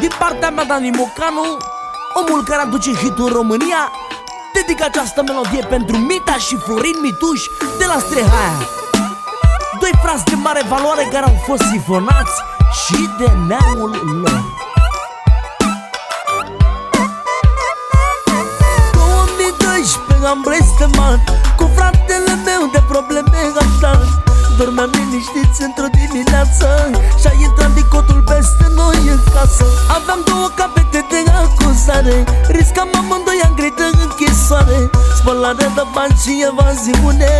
Din partea mea, Dani Mocanu Omul care aduce hit în România Dedic această melodie pentru Mita și Florin Mituș de la Strehaia. Doi frați de mare valoare care au fost sifonați și de neamul lor. 2012 am blestemat Cu fratele meu de probleme am stat Dormeam liniștiți într-o dimineață Și-a intrat dicotul peste noi în casă. Aveam două capete de acuzare Riscam amândoi am grei de închisoare. Spălare de bani și evaziune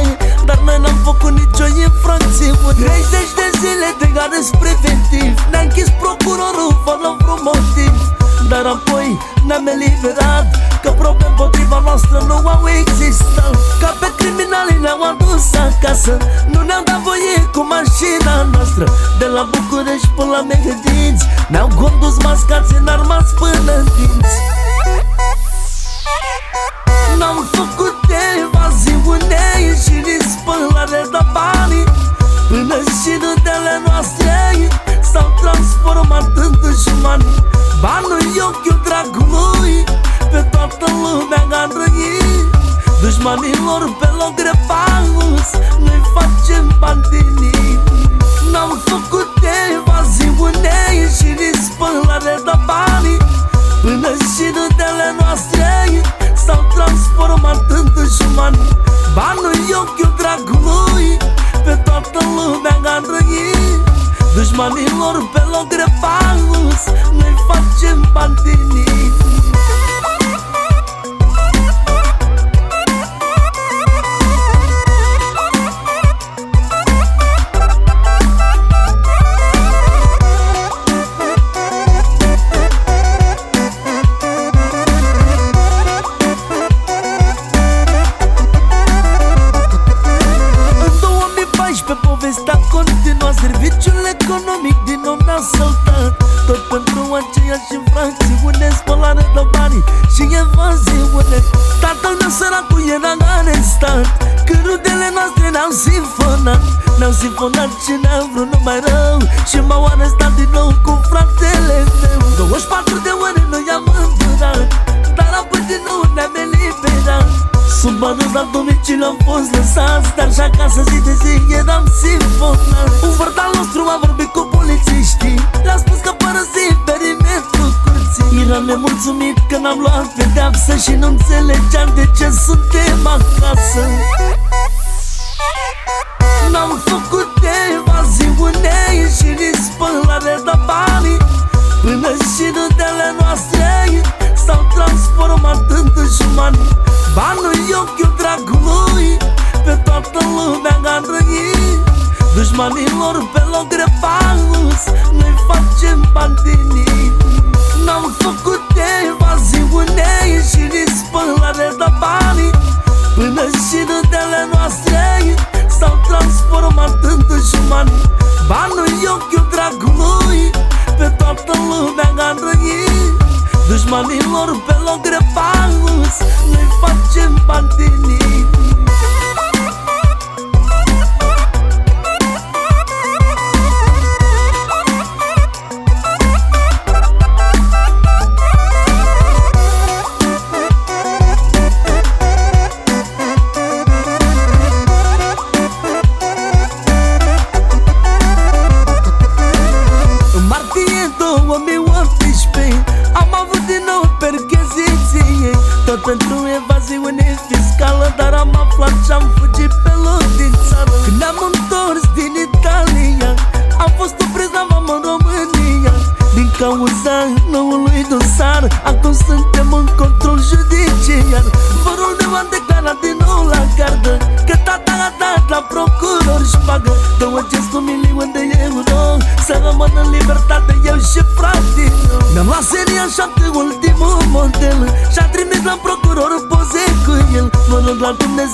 Dar noi n-am făcut nicio infracțiune. 30 de zile de arest preventiv Ne-a închis procurorul fără vreun motiv. Dar apoi ne-am eliberat Că probleme potriva noastră nu au existat Ca pe criminali ne-au adus acasă. Nu ne-au dat voie cu mașina noastră. De la București până la Mehedinți Ne-au condus mascați armați până în dinți. N-am făcut Dușmanilor pe loc repaus Noi facem bani din N-am făcut evaziune și nici spălare de bani Până și rudele noastre s-au transformat în dușmani. Banul e ochiul dragului Pe toată lumea a răit Dușmanilor pe loc repaus Noi facem bani din aceeași infracțiune Spălare de bani și evaziune Tatăl meu săracul era arestat Când rudele noastre ne-au sifonat Ne-au sifonat și ne-au vrut numai rău. Și m-au arestat din nou cu fratele meu. 24 de ore noi am îndurat Dar apoi din nou ne-am eliberat. Sub adus la domiciliu am fost lăsați Dar și acasă zi de zi eram sifonat Un Eram nemulțumit că n-am luat pedeapsă Și nu înțelegeam de ce suntem acasă. N-am făcut evaziune și nici spălare de bani Până și rudele noastre s-au transformat în dușmani. Banul dușmani Banul e ochiul dragului Pe toată lumea a răit Dușmanilor pe loc repaus Noi facem bani din În pentru evaziune fiscală Dar am aflat și-am fugit pe loc din țară. Când am întors din Italia Am fost oprins la mamă în România. Din cauza noului dosar Acum suntem în control judiciar. Vărul meu a declarat din nou la gardă Că tata a dat la procuror și pagă 200 milioane de euro Să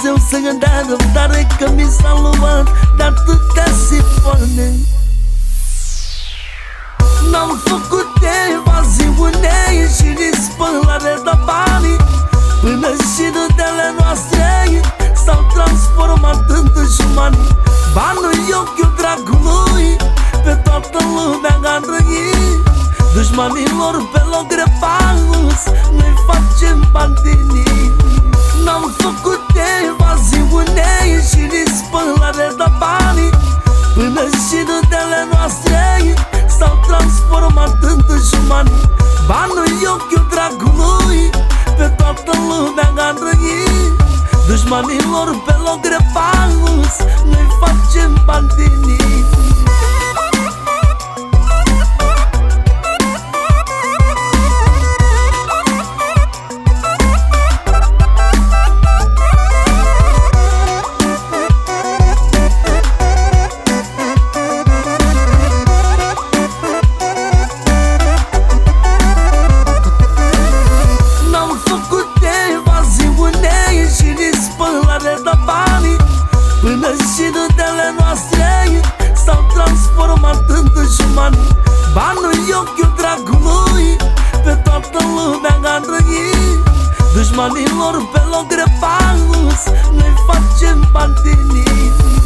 la Dumnezeu să-mi dea răbdare Că mi s-a luat de atâtea sifoane N-am făcut evaziune și nici spălare de bani Până și rudele noastre s-au transformat în dușmani. Banul e ochiul dragului Pe toată lumea a răit Dușmanilor pe Dușmanilor pe loc repaus Noi facem bani din